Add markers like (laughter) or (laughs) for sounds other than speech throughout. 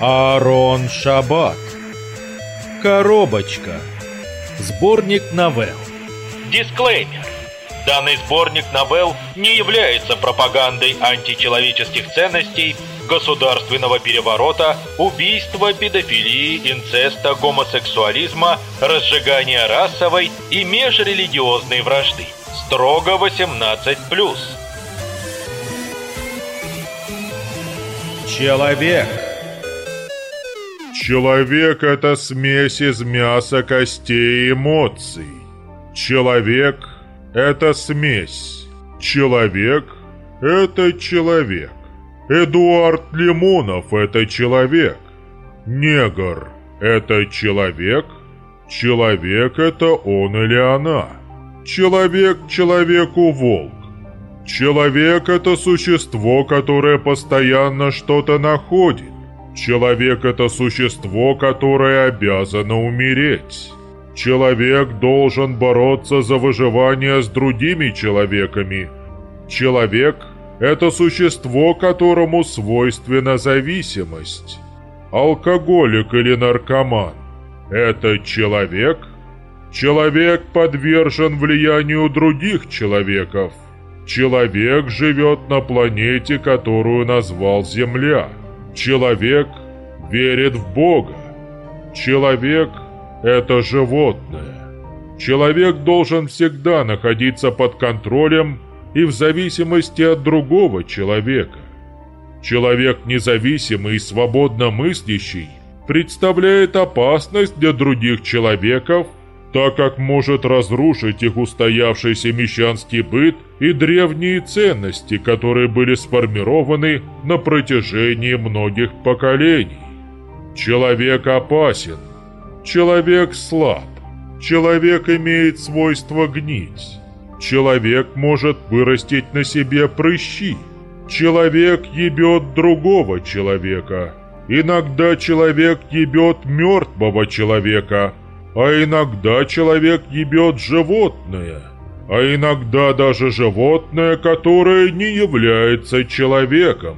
Аарон Шабат. Коробочка. Сборник новелл. Дисклеймер. Данный сборник новелл не является пропагандой античеловеческих ценностей, государственного переворота, убийства, педофилии, инцеста, гомосексуализма, разжигания расовой и межрелигиозной вражды. Строго 18+. Человек. Человек – это смесь из мяса, костей и эмоций. Человек – это смесь. Человек – это человек. Эдуард Лимонов – это человек. Негр – это человек. Человек – это он или она. Человек человеку волк. Человек – это существо, которое постоянно что-то находит. Человек – это существо, которое обязано умереть. Человек должен бороться за выживание с другими человеками. Человек – это существо, которому свойственна зависимость. Алкоголик или наркоман – это человек? Человек подвержен влиянию других человеков. Человек живет на планете, которую назвал Земля – Человек верит в Бога. Человек – это животное. Человек должен всегда находиться под контролем и в зависимости от другого человека. Человек независимый и свободно мыслящий представляет опасность для других человеков так как может разрушить их устоявшийся мещанский быт и древние ценности, которые были сформированы на протяжении многих поколений. Человек опасен, человек слаб, человек имеет свойство гнить, человек может вырастить на себе прыщи, человек ебет другого человека, иногда человек ебет мертвого человека – а иногда человек ебет животное, а иногда даже животное, которое не является человеком.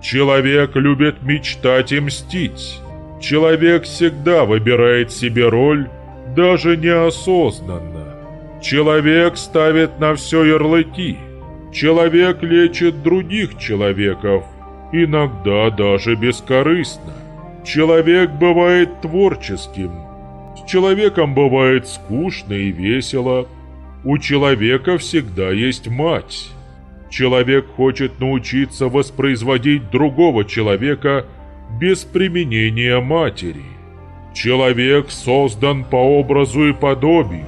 Человек любит мечтать и мстить. Человек всегда выбирает себе роль, даже неосознанно. Человек ставит на все ярлыки. Человек лечит других человеков, иногда даже бескорыстно. Человек бывает творческим – с человеком бывает скучно и весело. У человека всегда есть мать. Человек хочет научиться воспроизводить другого человека без применения матери. Человек создан по образу и подобию.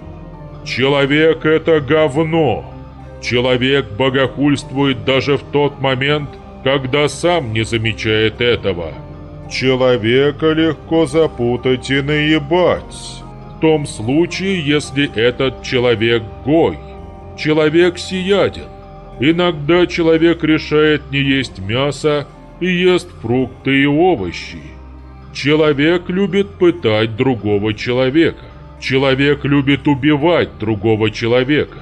Человек – это говно. Человек богохульствует даже в тот момент, когда сам не замечает этого. Человека легко запутать и наебать. В том случае, если этот человек гой. Человек сияден. Иногда человек решает не есть мясо и ест фрукты и овощи. Человек любит пытать другого человека. Человек любит убивать другого человека.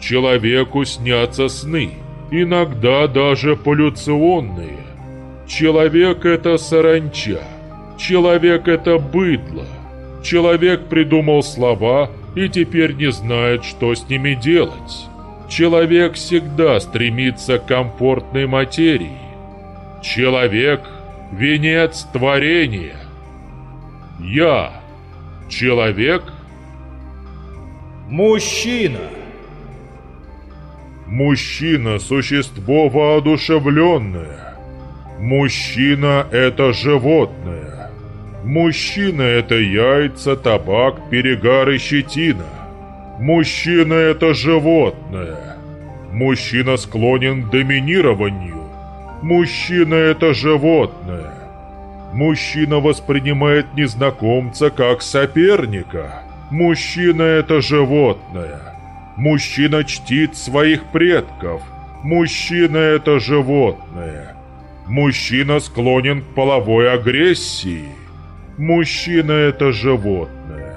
Человеку снятся сны, иногда даже полюционные. Человек – это саранча. Человек – это быдло. Человек придумал слова и теперь не знает, что с ними делать. Человек всегда стремится к комфортной материи. Человек – венец творения. Я – человек. Мужчина. Мужчина – существо воодушевленное. Мужчина – это животное. Мужчина – это яйца, табак, перегар и щетина. Мужчина – это животное. Мужчина склонен к доминированию. Мужчина – это животное. Мужчина воспринимает незнакомца как соперника. Мужчина – это животное. Мужчина чтит своих предков. Мужчина – это животное. Мужчина склонен к половой агрессии. Мужчина – это животное.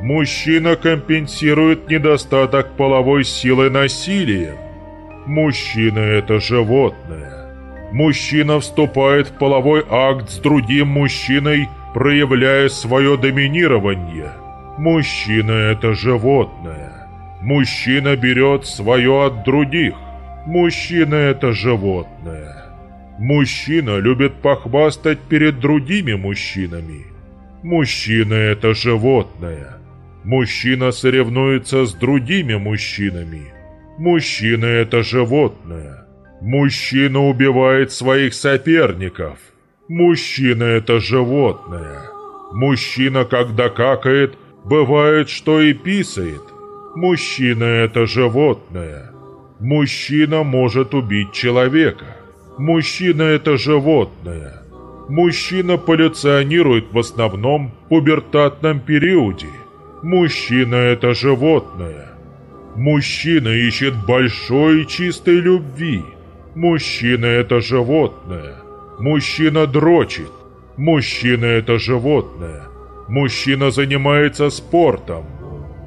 Мужчина компенсирует недостаток половой силы насилием. Мужчина – это животное. Мужчина вступает в половой акт с другим мужчиной, проявляя свое доминирование. Мужчина – это животное. Мужчина берет свое от других. Мужчина – это животное. Мужчина любит похвастать перед другими мужчинами. Мужчина – это животное. Мужчина соревнуется с другими мужчинами. Мужчина – это животное. Мужчина убивает своих соперников. Мужчина – это животное. Мужчина, когда какает, бывает, что и писает. Мужчина – это животное. Мужчина может убить человека. Мужчина – это животное. Мужчина полюционирует в основном в пубертатном периоде. Мужчина – это животное. Мужчина ищет большой и чистой любви. Мужчина – это животное. Мужчина дрочит. Мужчина – это животное. Мужчина занимается спортом.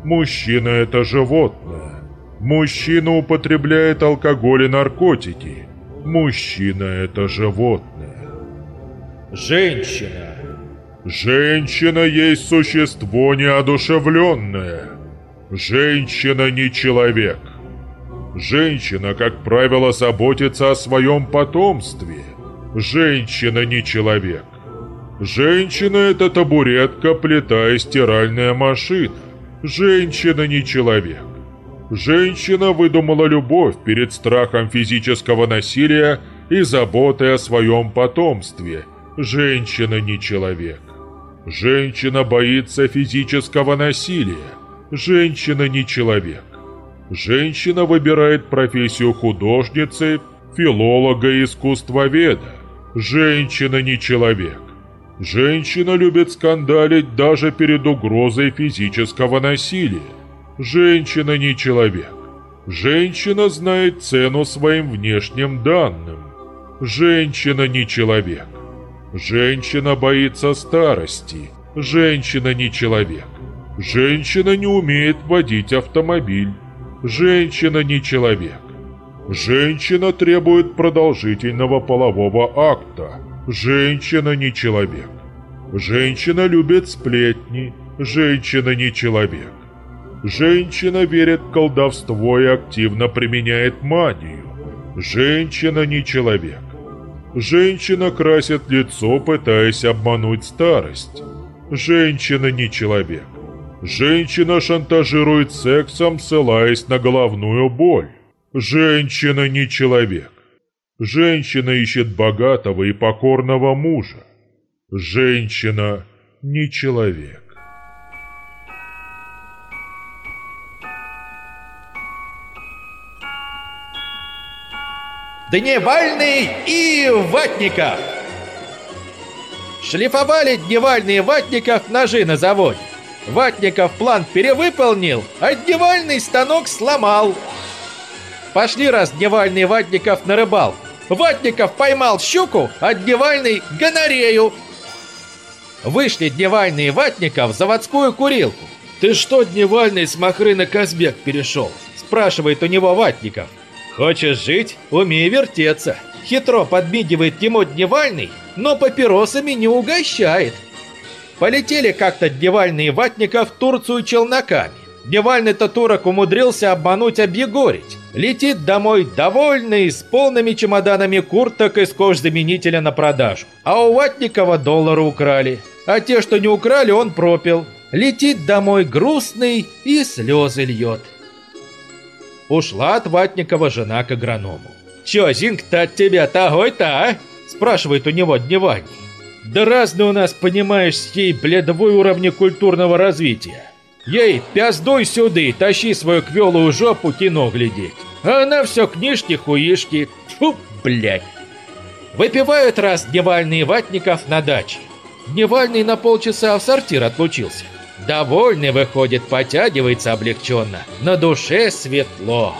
Мужчина – это животное. Мужчина употребляет алкоголь и наркотики. Мужчина – это животное. Женщина. Женщина есть существо неодушевленное. Женщина не человек. Женщина, как правило, заботится о своем потомстве. Женщина не человек. Женщина – это табуретка, плита и стиральная машина. Женщина не человек. Женщина выдумала любовь перед страхом физического насилия и заботой о своем потомстве. Женщина не человек. Женщина боится физического насилия. Женщина не человек. Женщина выбирает профессию художницы, филолога и искусствоведа. Женщина не человек. Женщина любит скандалить даже перед угрозой физического насилия. Женщина не человек. Женщина знает цену своим внешним данным. Женщина не человек. Женщина боится старости. Женщина не человек. Женщина не умеет водить автомобиль. Женщина не человек. Женщина требует продолжительного полового акта. Женщина не человек. Женщина любит сплетни. Женщина не человек. Женщина верит в колдовство и активно применяет магию. Женщина не человек. Женщина красит лицо, пытаясь обмануть старость. Женщина не человек. Женщина шантажирует сексом, ссылаясь на головную боль. Женщина не человек. Женщина ищет богатого и покорного мужа. Женщина не человек. Дневальный и Ватников. Шлифовали Дневальный Ватников ножи на заводе. Ватников план перевыполнил, а Дневальный станок сломал. Пошли раз Дневальный Ватников на рыбалку. Ватников поймал щуку, а Дневальный – гонорею. Вышли Дневальный и Ватников в заводскую курилку. «Ты что, Дневальный, с Махры на Казбек перешел?» – спрашивает у него Ватников. Хочешь жить? Умей вертеться. Хитро подмигивает ему Дневальный, но папиросами не угощает. Полетели как-то Дневальный и Ватников в Турцию челноками. Дневальный-то турок умудрился обмануть объегорить. Летит домой довольный, с полными чемоданами курток из кожзаменителя на продажу. А у Ватникова доллары украли. А те, что не украли, он пропил. Летит домой грустный и слезы льет. Ушла от Ватникова жена к агроному. «Чё, Зинг-то от тебя тогой-то, а?» Спрашивает у него Дневальный. «Да разный у нас, понимаешь, с ей бледовой уровни культурного развития. Ей, пяздуй сюды, тащи свою квелую жопу кино глядеть. А она все книжки-хуишки. Фу, блядь!» Выпивают раз Дневальный и Ватников на даче. Дневальный на полчаса в сортир отлучился. Довольный выходит, потягивается облегченно. На душе светло.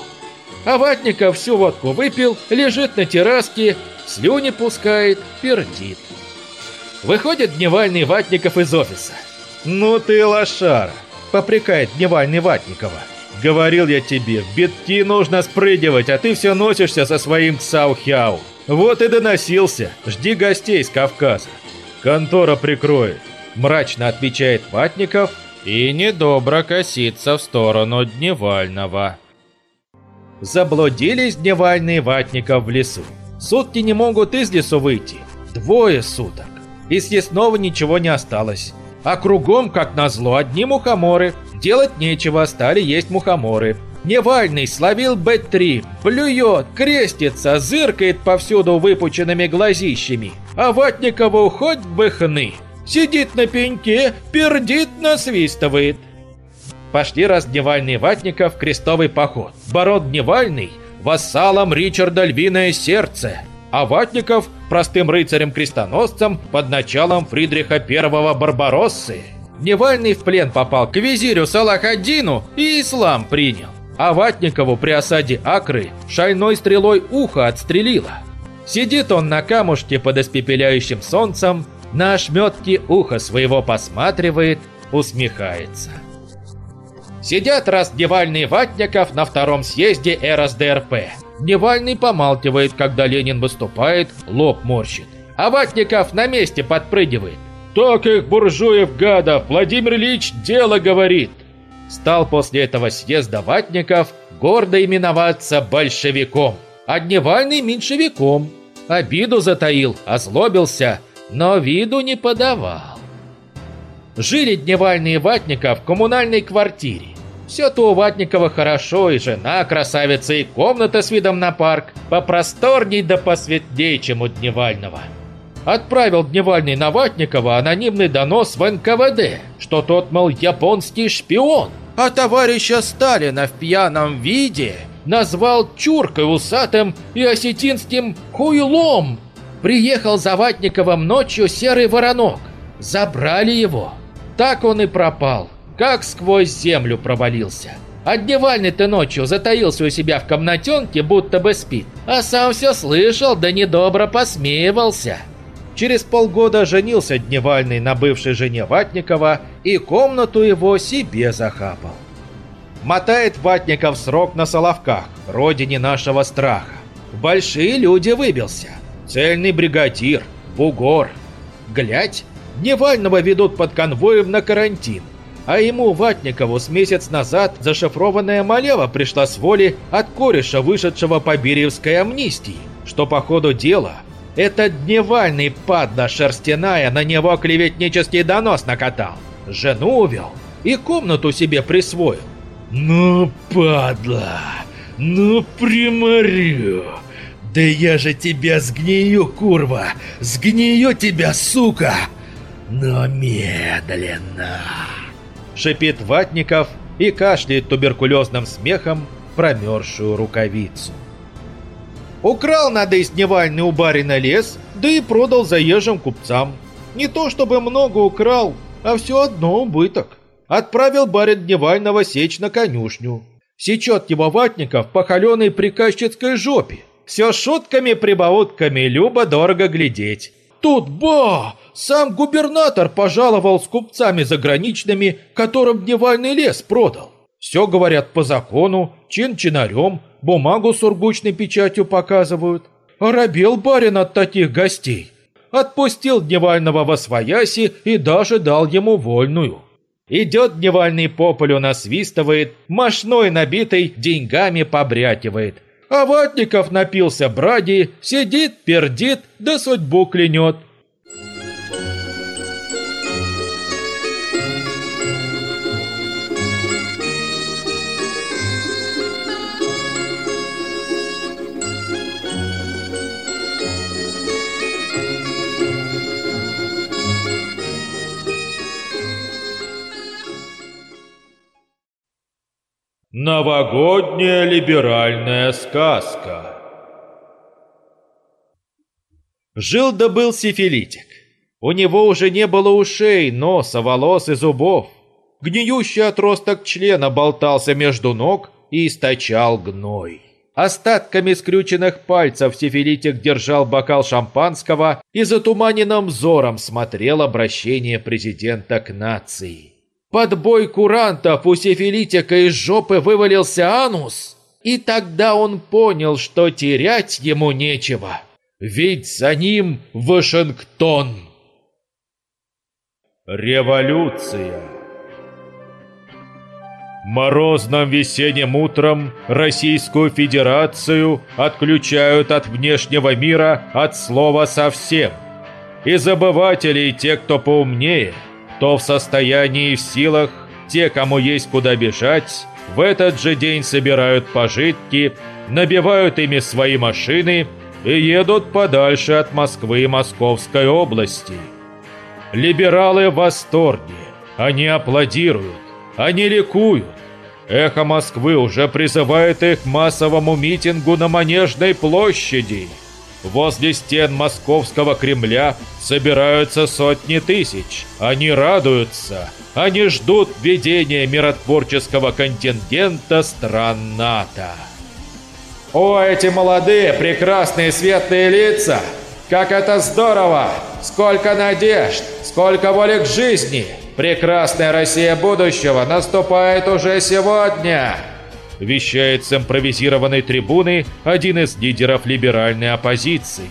А Ватников всю водку выпил, лежит на терраске, слюни пускает, пердит. Выходит Дневальный Ватников из офиса. «Ну ты лошара!» – попрекает Дневальный Ватникова. «Говорил я тебе, в битки нужно спрыгивать, а ты все носишься со своим цаухяу. Вот и доносился. Жди гостей с Кавказа. Контора прикроет. Мрачно отвечает Ватников и недобро косится в сторону Дневального. Заблудились Дневальные Ватников в лесу. Сутки не могут из лесу выйти. Двое суток. И съестного ничего не осталось. А кругом, как назло, одни мухоморы. Делать нечего, стали есть мухоморы. Невальный словил Б-3, плюет, крестится, зыркает повсюду выпученными глазищами. А Ватникову хоть бы хны. Сидит на пеньке, пердит, насвистывает. Пошли раз Дневальный Ватников крестовый поход. Барон Дневальный – вассалом Ричарда Львиное Сердце, а Ватников – простым рыцарем-крестоносцем под началом Фридриха I Барбароссы. Дневальный в плен попал к визирю Салахаддину и ислам принял а Ватникову при осаде Акры шальной стрелой ухо отстрелило. Сидит он на камушке под испепеляющим солнцем, на ошметке ухо своего посматривает, усмехается. Сидят раз Дневальный Ватников на втором съезде РСДРП. Дневальный помалкивает, когда Ленин выступает, лоб морщит. А Ватников на месте подпрыгивает. «Так их, буржуев гадов, Владимир Ильич дело говорит!» стал после этого съезда ватников гордо именоваться большевиком, а дневальный меньшевиком. Обиду затаил, озлобился, но виду не подавал. Жили дневальные ватников в коммунальной квартире. Все-то у Ватникова хорошо, и жена красавица, и комната с видом на парк, попросторней да посветлей, чем у Дневального. Отправил Дневальный на Ватникова анонимный донос в НКВД, что тот, мол, японский шпион, а товарища Сталина в пьяном виде назвал чуркой усатым и осетинским хуйлом. Приехал за Ватниковым ночью серый воронок. Забрали его. Так он и пропал, как сквозь землю провалился. А Дневальный-то ночью затаился у себя в комнатенке, будто бы спит, а сам все слышал, да недобро посмеивался. Через полгода женился Дневальный на бывшей жене Ватникова и комнату его себе захапал. Мотает Ватников срок на Соловках, родине нашего страха. большие люди выбился. Цельный бригадир, бугор. Глядь, Дневального ведут под конвоем на карантин. А ему, Ватникову, с месяц назад зашифрованная малева пришла с воли от кореша, вышедшего по Бериевской амнистии, что по ходу дела этот дневальный падла шерстяная на него клеветнический донос накатал. Жену увел и комнату себе присвоил. Ну, падла, ну приморю. Да я же тебя сгнию, курва, сгнию тебя, сука. Но медленно. Шипит Ватников и кашляет туберкулезным смехом промерзшую рукавицу. Украл надо из Дневальный у барина лес, да и продал заезжим купцам. Не то чтобы много украл, а все одно убыток. Отправил барин Дневального сечь на конюшню. Сечет его ватников по холеной приказчицкой жопе. Все шутками-прибаутками, любо-дорого глядеть. Тут, ба, сам губернатор пожаловал с купцами заграничными, которым Дневальный лес продал. Все, говорят, по закону, чин-чинарем, бумагу с ургучной печатью показывают. Оробел барин от таких гостей. Отпустил Дневального во свояси и даже дал ему вольную. Идет Дневальный по полю насвистывает, мошной набитой деньгами побрякивает. А Ватников напился бради, сидит, пердит, да судьбу клянет. Новогодняя либеральная сказка Жил да был сифилитик. У него уже не было ушей, носа, волос и зубов. Гниющий отросток члена болтался между ног и источал гной. Остатками скрюченных пальцев сифилитик держал бокал шампанского и затуманенным взором смотрел обращение президента к нации. Под бой курантов у сифилитика из жопы вывалился анус, и тогда он понял, что терять ему нечего. Ведь за ним Вашингтон. Революция. Морозным весенним утром Российскую Федерацию отключают от внешнего мира от слова совсем. И забыватели, те, кто поумнее, то в состоянии и в силах, те, кому есть куда бежать, в этот же день собирают пожитки, набивают ими свои машины и едут подальше от Москвы и Московской области. Либералы в восторге, они аплодируют, они ликуют. Эхо Москвы уже призывает их к массовому митингу на Манежной площади. Возле стен московского Кремля собираются сотни тысяч. Они радуются. Они ждут введения миротворческого контингента стран НАТО. О, эти молодые, прекрасные, светлые лица! Как это здорово! Сколько надежд! Сколько воли к жизни! Прекрасная Россия будущего наступает уже сегодня!» Вещает с импровизированной трибуны один из лидеров либеральной оппозиции.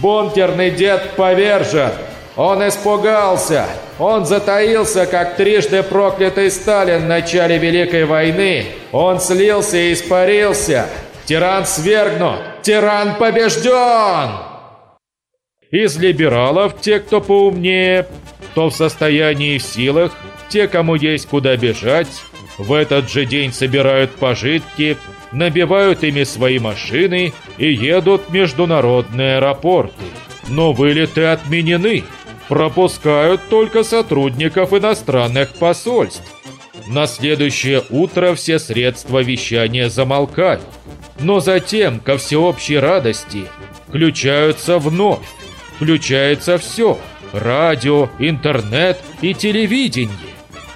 «Бункерный дед повержен! Он испугался! Он затаился, как трижды проклятый Сталин в начале Великой войны! Он слился и испарился! Тиран свергнут! Тиран побежден!» Из либералов те, кто поумнее, кто в состоянии и силах, те, кому есть куда бежать, в этот же день собирают пожитки, набивают ими свои машины и едут в международные аэропорты. Но вылеты отменены, пропускают только сотрудников иностранных посольств. На следующее утро все средства вещания замолкают, но затем, ко всеобщей радости, включаются вновь. Включается все – радио, интернет и телевидение.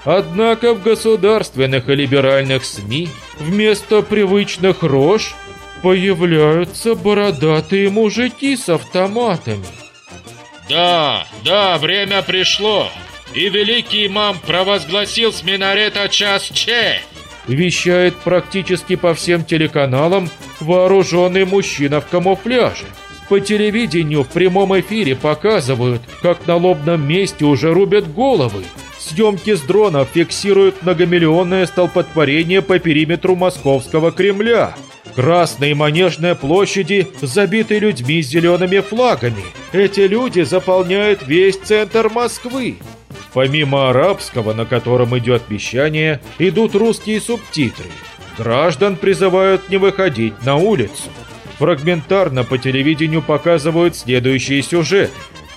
Однако в государственных и либеральных СМИ вместо привычных рож появляются бородатые мужики с автоматами. Да, да, время пришло, и великий имам провозгласил с минарета час Че. Вещает практически по всем телеканалам вооруженный мужчина в камуфляже. По телевидению в прямом эфире показывают, как на лобном месте уже рубят головы. Съемки с дронов фиксируют многомиллионное столпотворение по периметру московского Кремля. Красные манежные площади забиты людьми с зелеными флагами. Эти люди заполняют весь центр Москвы. Помимо арабского, на котором идет вещание, идут русские субтитры. Граждан призывают не выходить на улицу. Фрагментарно по телевидению показывают следующий сюжет.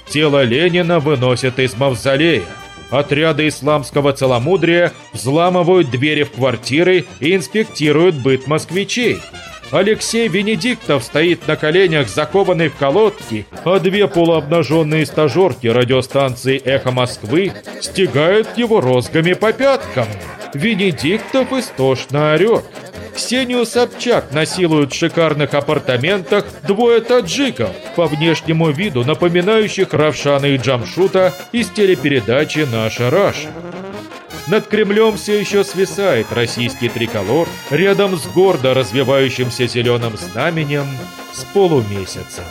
Тело Ленина выносят из мавзолея. Отряды исламского целомудрия взламывают двери в квартиры и инспектируют быт москвичей. Алексей Венедиктов стоит на коленях, закованный в колодки, а две полуобнаженные стажерки радиостанции «Эхо Москвы» стегают его розгами по пяткам. Венедиктов истошно орет. Ксению Собчак насилуют в шикарных апартаментах двое таджиков, по внешнему виду напоминающих Равшана и Джамшута из телепередачи «Наша Раша». Над Кремлем все еще свисает российский триколор рядом с гордо развивающимся зеленым знаменем с полумесяцем.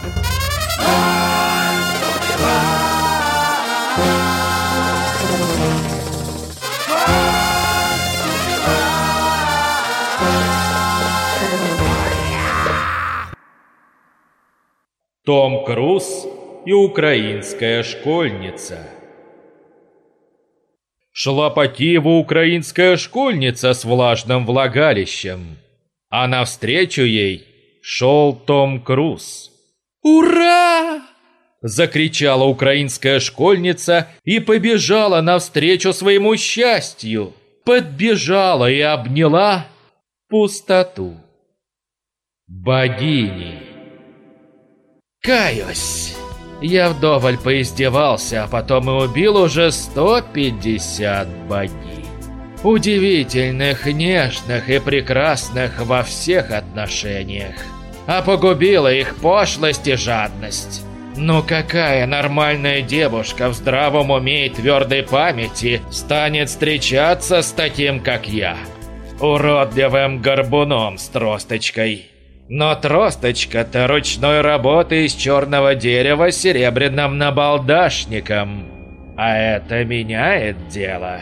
Том Круз и украинская школьница. Шла по Киеву украинская школьница с влажным влагалищем, а навстречу ей шел Том Круз. «Ура!» – закричала украинская школьница и побежала навстречу своему счастью. Подбежала и обняла пустоту. Богини. Каюсь. Я вдоволь поиздевался, а потом и убил уже 150 богинь. Удивительных, нежных и прекрасных во всех отношениях. А погубила их пошлость и жадность. Ну какая нормальная девушка в здравом уме и твердой памяти станет встречаться с таким, как я? Уродливым горбуном с тросточкой. Но тросточка-то ручной работы из черного дерева с серебряным набалдашником. А это меняет дело.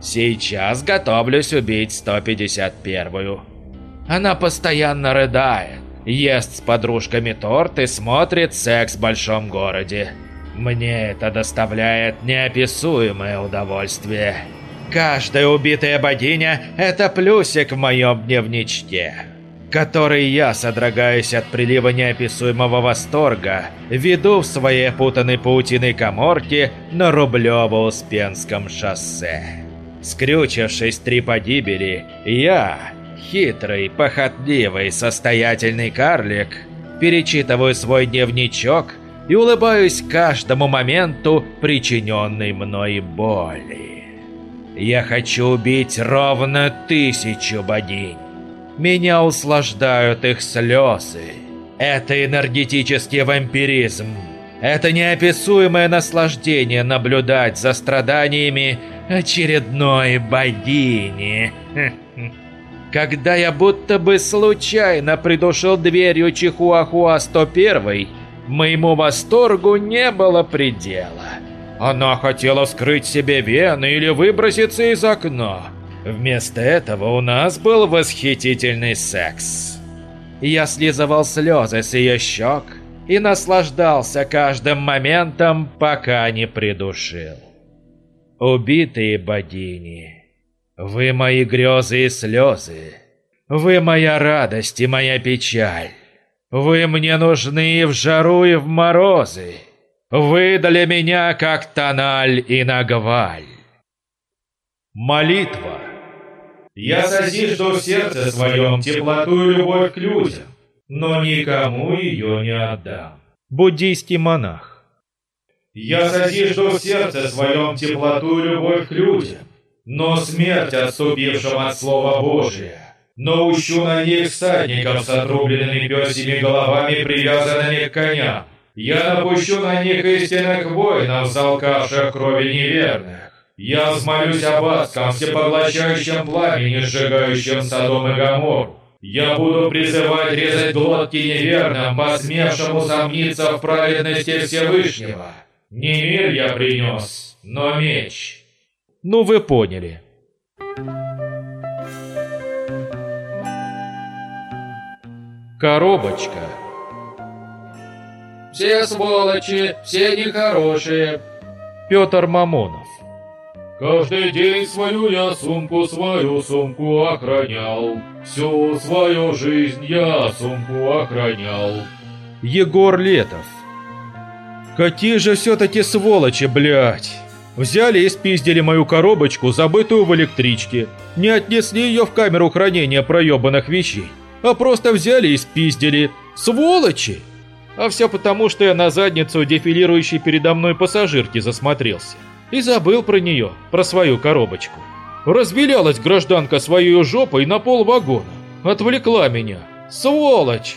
Сейчас готовлюсь убить 151-ю. Она постоянно рыдает, ест с подружками торт и смотрит секс в большом городе. Мне это доставляет неописуемое удовольствие. Каждая убитая богиня – это плюсик в моем дневничке, который я, содрогаясь от прилива неописуемого восторга, веду в своей путанной паутиной коморке на Рублево-Успенском шоссе. Скрючившись три погибели, я, хитрый, похотливый, состоятельный карлик, перечитываю свой дневничок и улыбаюсь каждому моменту причиненной мной боли. Я хочу убить ровно тысячу богинь. Меня услаждают их слезы. Это энергетический вампиризм. Это неописуемое наслаждение наблюдать за страданиями очередной богини. (laughs) Когда я будто бы случайно придушил дверью Чихуахуа 101, моему восторгу не было предела. Она хотела вскрыть себе вены или выброситься из окна. Вместо этого у нас был восхитительный секс. Я слизывал слезы с ее щек и наслаждался каждым моментом, пока не придушил. Убитые богини, вы мои грезы и слезы, вы моя радость и моя печаль. Вы мне нужны и в жару, и в морозы. Вы для меня как тональ и нагваль. Молитва. Я созижду в сердце своем теплоту и любовь к людям, но никому ее не отдам. Буддийский монах. Я созижду в сердце своем теплоту и любовь к людям, но смерть отступившим от Слова Божия. Наущу на них всадников с отрубленными пёсими головами, привязанными к коням. Я напущу на них истинных воинов, залкавших крови неверных. Я взмолюсь об адском, всепоглощающем пламени, сжигающем Содом и Гоморру. Я буду призывать резать глотки неверным, посмевшим усомниться в праведности Всевышнего. Не мир я принес, но меч. Ну вы поняли. Коробочка. Все сволочи, все нехорошие. Петр Мамонов. Каждый день свою я сумку, свою сумку охранял. Всю свою жизнь я сумку охранял. Егор Летов. Какие же все-таки сволочи, блядь. Взяли и спиздили мою коробочку, забытую в электричке. Не отнесли ее в камеру хранения проебанных вещей, а просто взяли и спиздили. Сволочи! А все потому, что я на задницу дефилирующей передо мной пассажирки засмотрелся. И забыл про нее, про свою коробочку. Развилялась гражданка своей жопой на пол вагона. Отвлекла меня. Сволочь!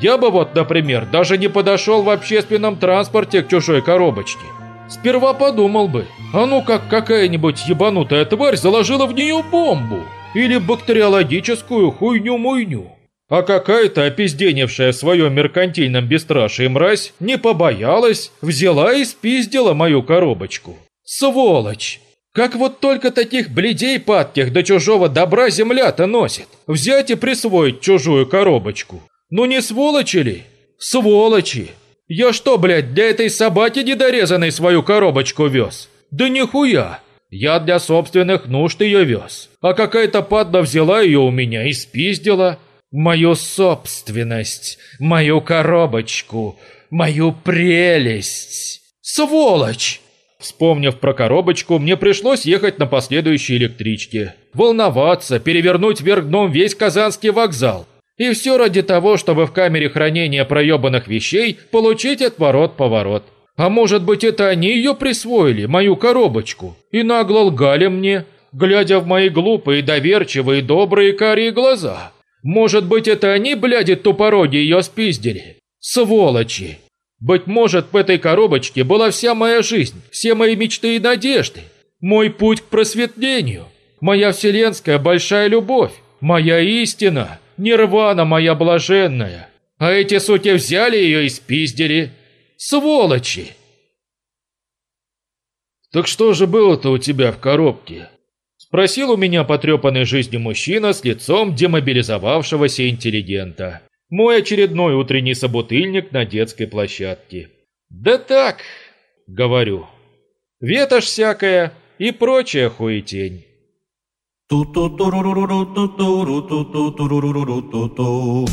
Я бы вот, например, даже не подошел в общественном транспорте к чужой коробочке. Сперва подумал бы, а ну как какая-нибудь ебанутая тварь заложила в нее бомбу. Или бактериологическую хуйню-муйню. А какая-то опизденевшая в своем меркантильном бесстрашии мразь не побоялась, взяла и спиздила мою коробочку. Сволочь! Как вот только таких бледей падких до чужого добра земля-то носит. Взять и присвоить чужую коробочку. Ну не сволочи ли? Сволочи! Я что, блядь, для этой собаки недорезанной свою коробочку вез? Да нихуя! Я для собственных нужд ее вез. А какая-то падла взяла ее у меня и спиздила мою собственность, мою коробочку, мою прелесть. Сволочь! Вспомнив про коробочку, мне пришлось ехать на последующей электричке. Волноваться, перевернуть вверх дном весь Казанский вокзал. И все ради того, чтобы в камере хранения проебанных вещей получить отворот-поворот. А может быть это они ее присвоили, мою коробочку, и нагло лгали мне, глядя в мои глупые, доверчивые, добрые карие глаза. Может быть, это они, бляди тупороги, ее спиздили? Сволочи! Быть может, в этой коробочке была вся моя жизнь, все мои мечты и надежды. Мой путь к просветлению, моя вселенская большая любовь, моя истина, Нирвана моя блаженная. А эти сути взяли ее и спиздили. Сволочи! «Так что же было-то у тебя в коробке?» Спросил у меня потрепанный жизнью мужчина с лицом демобилизовавшегося интеллигента. Мой очередной утренний собутыльник на детской площадке. «Да так», — говорю, — «ветошь всякая и прочая хуетень». Ту-ту-ту-ру-ру-ру-ту-ту-ру-ту-ту-ру-ру-ру-ту-ту-ру-ру-ру-ту-ту.